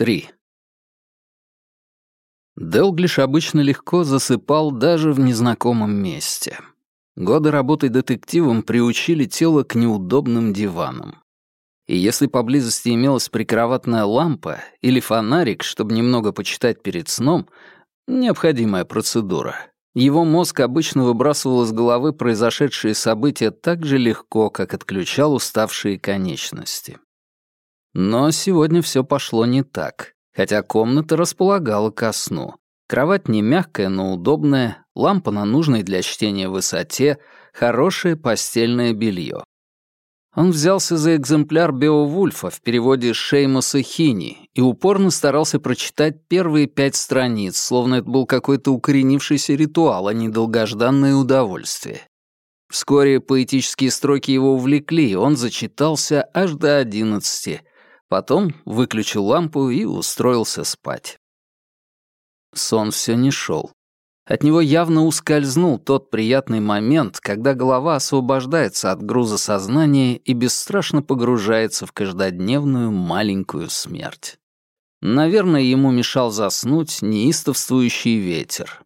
3. Делглиш обычно легко засыпал даже в незнакомом месте. Годы работы детективом приучили тело к неудобным диванам. И если поблизости имелась прикроватная лампа или фонарик, чтобы немного почитать перед сном, необходимая процедура, его мозг обычно выбрасывал из головы произошедшие события так же легко, как отключал уставшие конечности. Но сегодня все пошло не так, хотя комната располагала ко сну. Кровать не мягкая, но удобная, лампа на нужной для чтения высоте, хорошее постельное белье. Он взялся за экземпляр Беовульфа в переводе Шеймоса Хини и упорно старался прочитать первые пять страниц, словно это был какой-то укоренившийся ритуал, а не долгожданное удовольствие. Вскоре поэтические строки его увлекли, и он зачитался аж до одиннадцати, Потом выключил лампу и устроился спать. Сон все не шел. От него явно ускользнул тот приятный момент, когда голова освобождается от груза сознания и бесстрашно погружается в каждодневную маленькую смерть. Наверное, ему мешал заснуть неистовствующий ветер.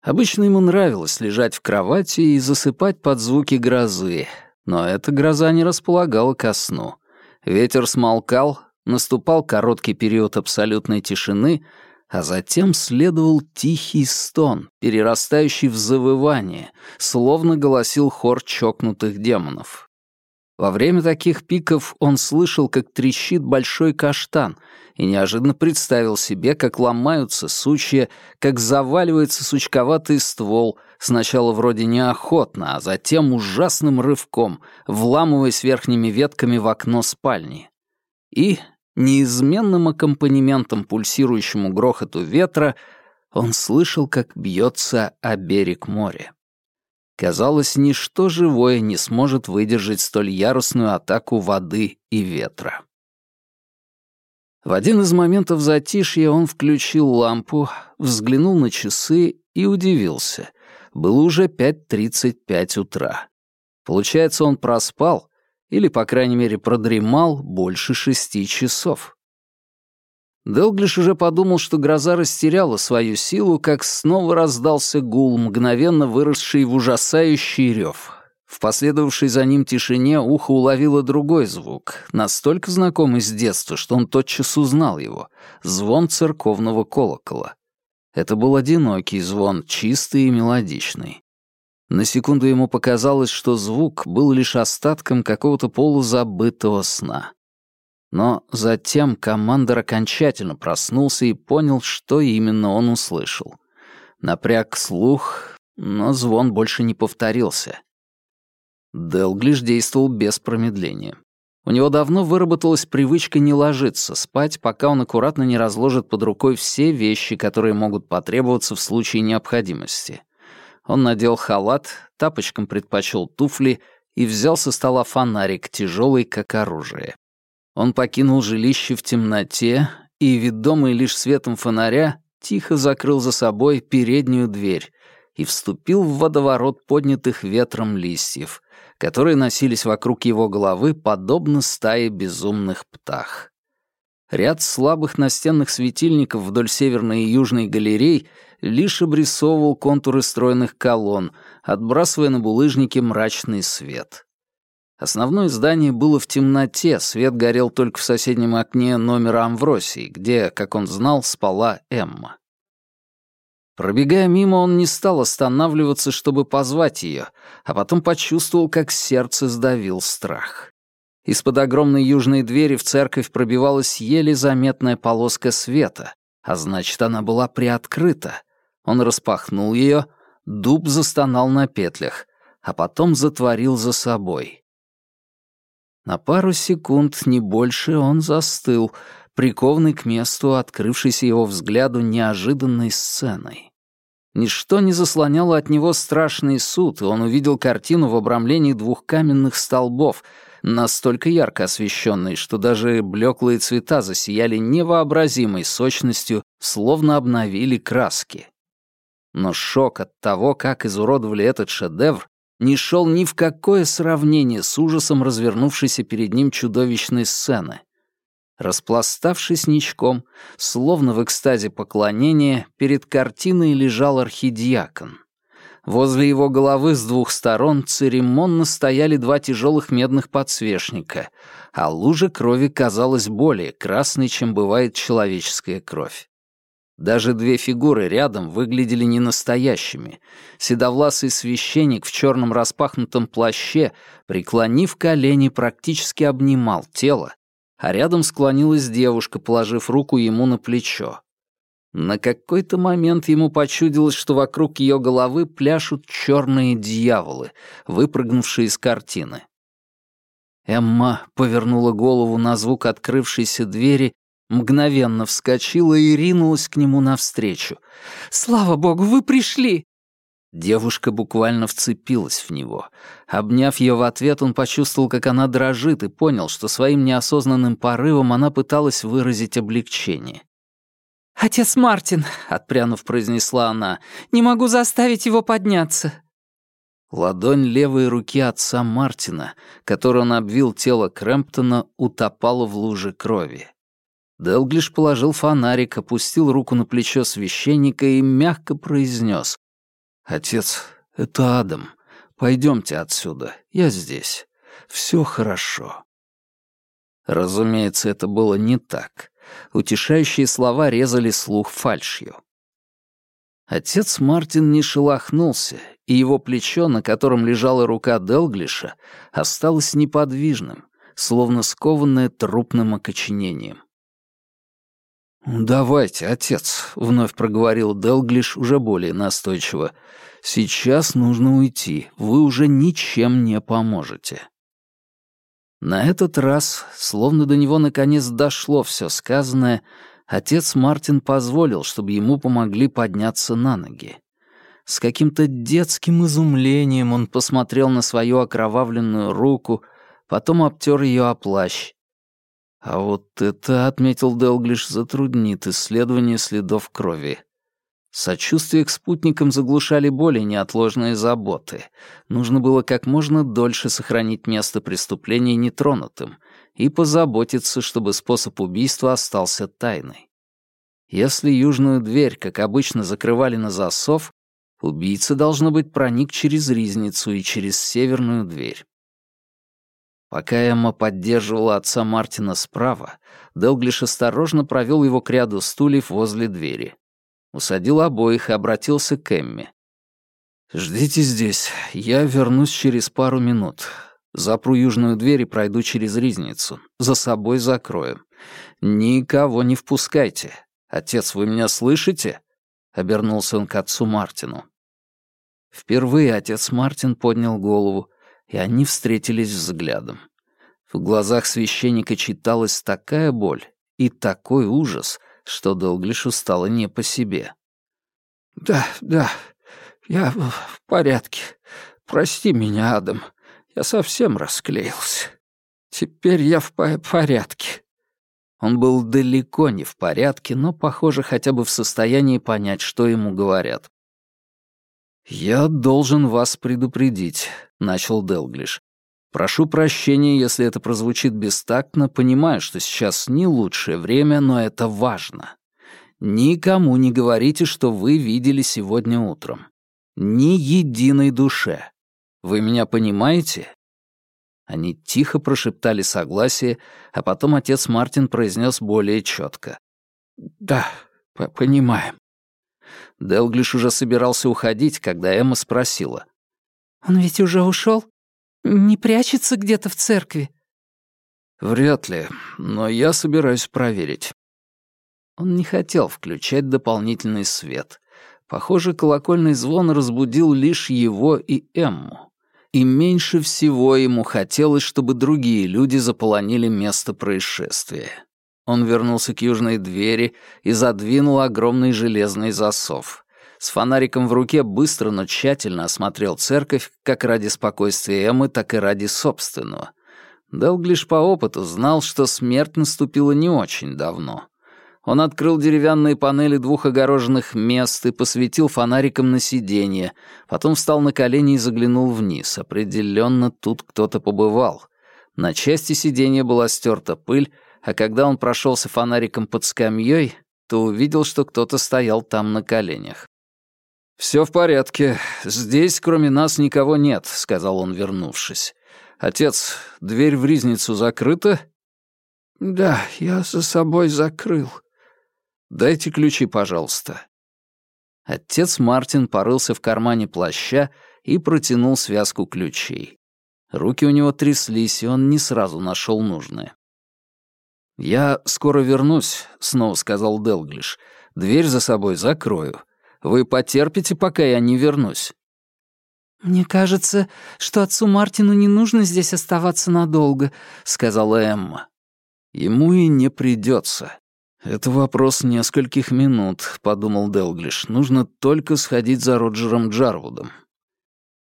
Обычно ему нравилось лежать в кровати и засыпать под звуки грозы, но эта гроза не располагала ко сну — Ветер смолкал, наступал короткий период абсолютной тишины, а затем следовал тихий стон, перерастающий в завывание, словно голосил хор чокнутых демонов. Во время таких пиков он слышал, как трещит большой каштан, и неожиданно представил себе, как ломаются сучья, как заваливается сучковатый ствол, сначала вроде неохотно, а затем ужасным рывком, вламываясь верхними ветками в окно спальни. И, неизменным аккомпанементом пульсирующему грохоту ветра, он слышал, как бьется о берег моря. Казалось, ничто живое не сможет выдержать столь яростную атаку воды и ветра. В один из моментов затишья он включил лампу, взглянул на часы и удивился. Было уже 5.35 утра. Получается, он проспал, или, по крайней мере, продремал больше шести часов. Делглиш уже подумал, что гроза растеряла свою силу, как снова раздался гул, мгновенно выросший в ужасающий рев. В последовавшей за ним тишине ухо уловило другой звук, настолько знакомый с детства, что он тотчас узнал его — звон церковного колокола. Это был одинокий звон, чистый и мелодичный. На секунду ему показалось, что звук был лишь остатком какого-то полузабытого сна. Но затем командор окончательно проснулся и понял, что именно он услышал. Напряг слух, но звон больше не повторился. Делглиш действовал без промедления. У него давно выработалась привычка не ложиться спать, пока он аккуратно не разложит под рукой все вещи, которые могут потребоваться в случае необходимости. Он надел халат, тапочком предпочел туфли и взял со стола фонарик, тяжелый как оружие. Он покинул жилище в темноте и, ведомый лишь светом фонаря, тихо закрыл за собой переднюю дверь и вступил в водоворот поднятых ветром листьев, которые носились вокруг его головы, подобно стае безумных птах. Ряд слабых настенных светильников вдоль северной и южной галерей лишь обрисовывал контуры стройных колонн, отбрасывая на булыжники мрачный свет. Основное здание было в темноте, свет горел только в соседнем окне номера Амвросии, где, как он знал, спала Эмма. Пробегая мимо, он не стал останавливаться, чтобы позвать ее, а потом почувствовал, как сердце сдавил страх. Из-под огромной южной двери в церковь пробивалась еле заметная полоска света, а значит, она была приоткрыта. Он распахнул ее, дуб застонал на петлях, а потом затворил за собой. На пару секунд, не больше, он застыл, прикованный к месту, открывшейся его взгляду неожиданной сценой. Ничто не заслоняло от него страшный суд, и он увидел картину в обрамлении двух каменных столбов, настолько ярко освещенные, что даже блеклые цвета засияли невообразимой сочностью, словно обновили краски. Но шок от того, как изуродовали этот шедевр, не шел ни в какое сравнение с ужасом развернувшейся перед ним чудовищной сцены. Распластавшись ничком, словно в экстазе поклонения, перед картиной лежал архидиакон. Возле его головы с двух сторон церемонно стояли два тяжелых медных подсвечника, а лужа крови казалась более красной, чем бывает человеческая кровь. Даже две фигуры рядом выглядели ненастоящими. Седовласый священник в черном распахнутом плаще, преклонив колени, практически обнимал тело, а рядом склонилась девушка, положив руку ему на плечо. На какой-то момент ему почудилось, что вокруг ее головы пляшут черные дьяволы, выпрыгнувшие из картины. Эмма повернула голову на звук открывшейся двери Мгновенно вскочила и ринулась к нему навстречу. «Слава богу, вы пришли!» Девушка буквально вцепилась в него. Обняв ее в ответ, он почувствовал, как она дрожит, и понял, что своим неосознанным порывом она пыталась выразить облегчение. «Отец Мартин», — отпрянув, произнесла она, — «не могу заставить его подняться». Ладонь левой руки отца Мартина, которой он обвил тело Крэмптона, утопала в луже крови. Делглиш положил фонарик, опустил руку на плечо священника и мягко произнес. «Отец, это Адам. Пойдемте отсюда. Я здесь. Все хорошо». Разумеется, это было не так. Утешающие слова резали слух фальшью. Отец Мартин не шелохнулся, и его плечо, на котором лежала рука Делглиша, осталось неподвижным, словно скованное трупным окоченением. «Давайте, отец», — вновь проговорил Делглиш уже более настойчиво. «Сейчас нужно уйти, вы уже ничем не поможете». На этот раз, словно до него наконец дошло все сказанное, отец Мартин позволил, чтобы ему помогли подняться на ноги. С каким-то детским изумлением он посмотрел на свою окровавленную руку, потом обтер ее о плащ а вот это, — отметил Делглиш, — затруднит исследование следов крови. Сочувствие к спутникам заглушали более неотложные заботы. Нужно было как можно дольше сохранить место преступления нетронутым и позаботиться, чтобы способ убийства остался тайной. Если южную дверь, как обычно, закрывали на засов, убийца, должно быть, проник через ризницу и через северную дверь. Пока Эмма поддерживала отца Мартина справа, Делглиш осторожно провел его к ряду стульев возле двери. Усадил обоих и обратился к Эмме. «Ждите здесь, я вернусь через пару минут. Запру южную дверь и пройду через ризницу. За собой закроем. Никого не впускайте. Отец, вы меня слышите?» Обернулся он к отцу Мартину. Впервые отец Мартин поднял голову, и они встретились взглядом. В глазах священника читалась такая боль и такой ужас, что Долглишу стало не по себе. «Да, да, я в порядке. Прости меня, Адам. Я совсем расклеился. Теперь я в порядке». Он был далеко не в порядке, но, похоже, хотя бы в состоянии понять, что ему говорят. «Я должен вас предупредить», — начал Делглиш. «Прошу прощения, если это прозвучит бестактно, понимаю, что сейчас не лучшее время, но это важно. Никому не говорите, что вы видели сегодня утром. Ни единой душе. Вы меня понимаете?» Они тихо прошептали согласие, а потом отец Мартин произнес более четко. «Да, понимаем». Делглиш уже собирался уходить, когда Эмма спросила. «Он ведь уже ушел? Не прячется где-то в церкви?» «Вряд ли, но я собираюсь проверить». Он не хотел включать дополнительный свет. Похоже, колокольный звон разбудил лишь его и Эмму. И меньше всего ему хотелось, чтобы другие люди заполонили место происшествия. Он вернулся к южной двери и задвинул огромный железный засов. С фонариком в руке быстро, но тщательно осмотрел церковь как ради спокойствия Эммы, так и ради собственного. Делглиш по опыту знал, что смерть наступила не очень давно. Он открыл деревянные панели двух огороженных мест и посветил фонариком на сиденье, потом встал на колени и заглянул вниз. Определенно тут кто-то побывал. На части сиденья была стерта пыль, а когда он прошелся фонариком под скамьей, то увидел, что кто-то стоял там на коленях. «Все в порядке. Здесь, кроме нас, никого нет», — сказал он, вернувшись. «Отец, дверь в ризницу закрыта?» «Да, я за собой закрыл». «Дайте ключи, пожалуйста». Отец Мартин порылся в кармане плаща и протянул связку ключей. Руки у него тряслись, и он не сразу нашел нужное. «Я скоро вернусь», — снова сказал Делглиш. «Дверь за собой закрою. Вы потерпите, пока я не вернусь». «Мне кажется, что отцу Мартину не нужно здесь оставаться надолго», — сказала Эмма. «Ему и не придется. Это вопрос нескольких минут», — подумал Делглиш. «Нужно только сходить за Роджером Джарвудом».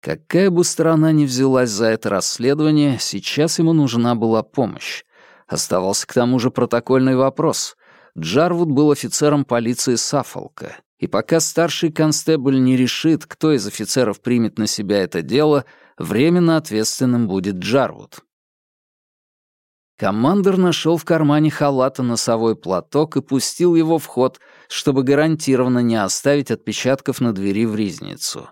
Какая бы страна ни взялась за это расследование, сейчас ему нужна была помощь. Оставался к тому же протокольный вопрос. Джарвуд был офицером полиции Саффолка, и пока старший констебль не решит, кто из офицеров примет на себя это дело, временно ответственным будет Джарвуд. Командор нашел в кармане халата носовой платок и пустил его в ход, чтобы гарантированно не оставить отпечатков на двери в ризницу.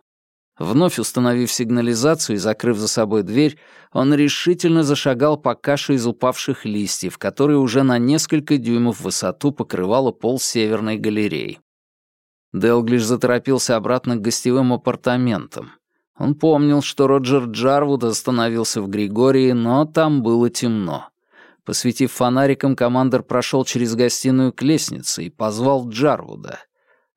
Вновь установив сигнализацию и закрыв за собой дверь, он решительно зашагал по каше из упавших листьев, которые уже на несколько дюймов в высоту покрывала пол северной галереи. Делглиш заторопился обратно к гостевым апартаментам. Он помнил, что Роджер Джарвуд остановился в Григории, но там было темно. Посветив фонариком, командор прошел через гостиную к лестнице и позвал Джарвуда.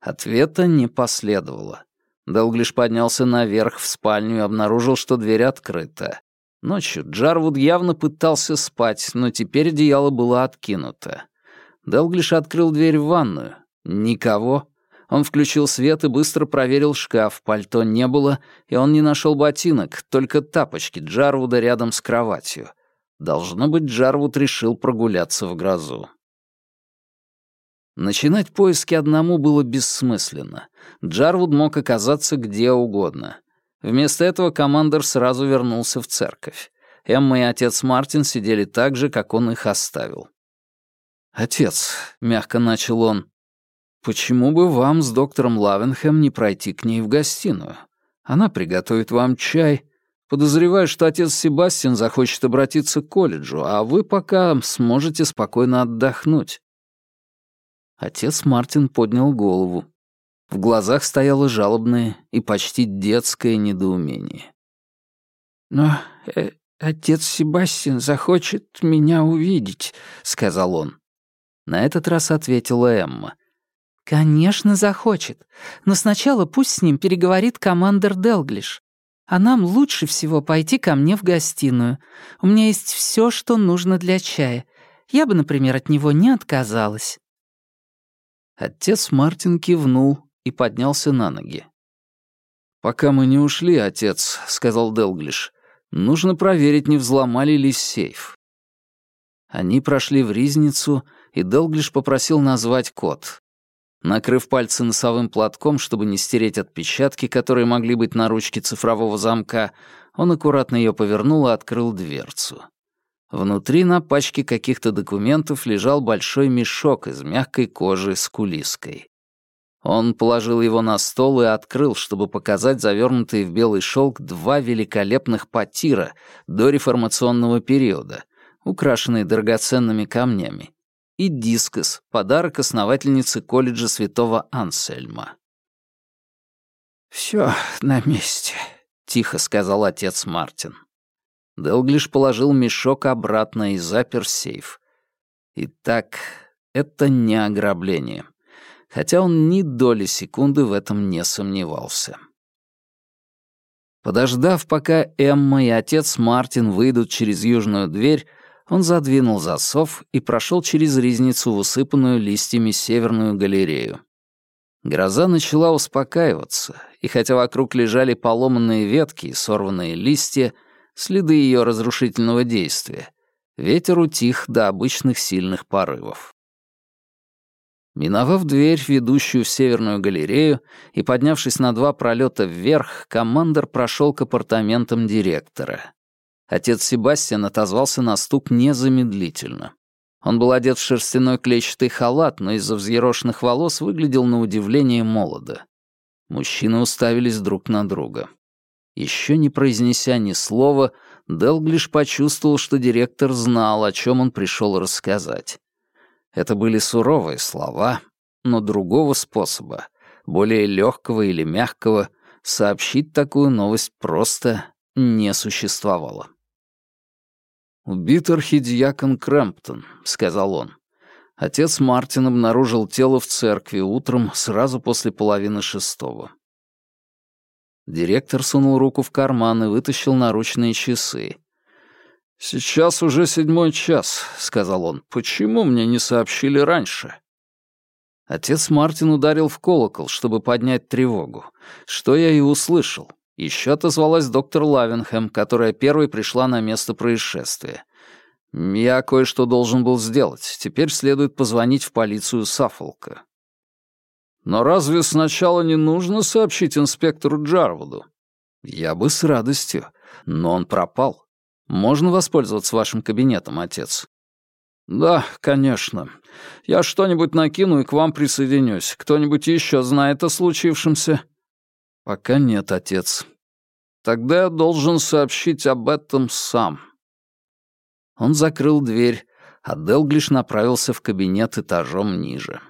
Ответа не последовало. Делглиш поднялся наверх в спальню и обнаружил, что дверь открыта. Ночью Джарвуд явно пытался спать, но теперь одеяло было откинуто. Делглиш открыл дверь в ванную. Никого. Он включил свет и быстро проверил шкаф. Пальто не было, и он не нашел ботинок, только тапочки Джарвуда рядом с кроватью. Должно быть, Джарвуд решил прогуляться в грозу. Начинать поиски одному было бессмысленно. Джарвуд мог оказаться где угодно. Вместо этого командор сразу вернулся в церковь. Эмма и отец Мартин сидели так же, как он их оставил. «Отец», — мягко начал он, — «почему бы вам с доктором Лавенхэм не пройти к ней в гостиную? Она приготовит вам чай. Подозреваю, что отец Себастьян захочет обратиться к колледжу, а вы пока сможете спокойно отдохнуть». Отец Мартин поднял голову. В глазах стояло жалобное и почти детское недоумение. «Но э, отец Себастьян захочет меня увидеть», — сказал он. На этот раз ответила Эмма. «Конечно, захочет. Но сначала пусть с ним переговорит командор Делглиш. А нам лучше всего пойти ко мне в гостиную. У меня есть все, что нужно для чая. Я бы, например, от него не отказалась». Отец Мартин кивнул и поднялся на ноги. «Пока мы не ушли, отец», — сказал Делглиш, — «нужно проверить, не взломали ли сейф». Они прошли в ризницу, и Делглиш попросил назвать код. Накрыв пальцы носовым платком, чтобы не стереть отпечатки, которые могли быть на ручке цифрового замка, он аккуратно ее повернул и открыл дверцу. Внутри на пачке каких-то документов лежал большой мешок из мягкой кожи с кулиской. Он положил его на стол и открыл, чтобы показать завернутые в белый шелк два великолепных потира до реформационного периода, украшенные драгоценными камнями, и дискос, подарок основательнице колледжа святого Ансельма. «Всё на месте», — тихо сказал отец Мартин. Делглиш положил мешок обратно и запер сейф. Итак, это не ограбление. Хотя он ни доли секунды в этом не сомневался. Подождав, пока Эмма и отец Мартин выйдут через южную дверь, он задвинул засов и прошел через ризницу в усыпанную листьями северную галерею. Гроза начала успокаиваться, и хотя вокруг лежали поломанные ветки и сорванные листья, следы ее разрушительного действия. Ветер утих до обычных сильных порывов. Миновав дверь, ведущую в северную галерею, и поднявшись на два пролета вверх, командор прошел к апартаментам директора. Отец Себастьян отозвался на стук незамедлительно. Он был одет в шерстяной клетчатый халат, но из-за взъерошенных волос выглядел на удивление молодо. Мужчины уставились друг на друга. Еще не произнеся ни слова, Делглиш почувствовал, что директор знал, о чем он пришел рассказать. Это были суровые слова, но другого способа, более легкого или мягкого, сообщить такую новость просто не существовало. «Убит архидиакон Крэмптон», — сказал он. Отец Мартин обнаружил тело в церкви утром сразу после половины шестого. Директор сунул руку в карман и вытащил наручные часы. «Сейчас уже седьмой час», — сказал он. «Почему мне не сообщили раньше?» Отец Мартин ударил в колокол, чтобы поднять тревогу, что я и услышал. Еще отозвалась доктор Лавенхэм, которая первой пришла на место происшествия. Я кое-что должен был сделать. Теперь следует позвонить в полицию Саффолка. Но разве сначала не нужно сообщить инспектору Джарвуду? Я бы с радостью, но он пропал. Можно воспользоваться вашим кабинетом, отец? Да, конечно. Я что-нибудь накину и к вам присоединюсь. Кто-нибудь еще знает о случившемся? Пока нет, отец. Тогда я должен сообщить об этом сам. Он закрыл дверь, а Делглиш направился в кабинет этажом ниже.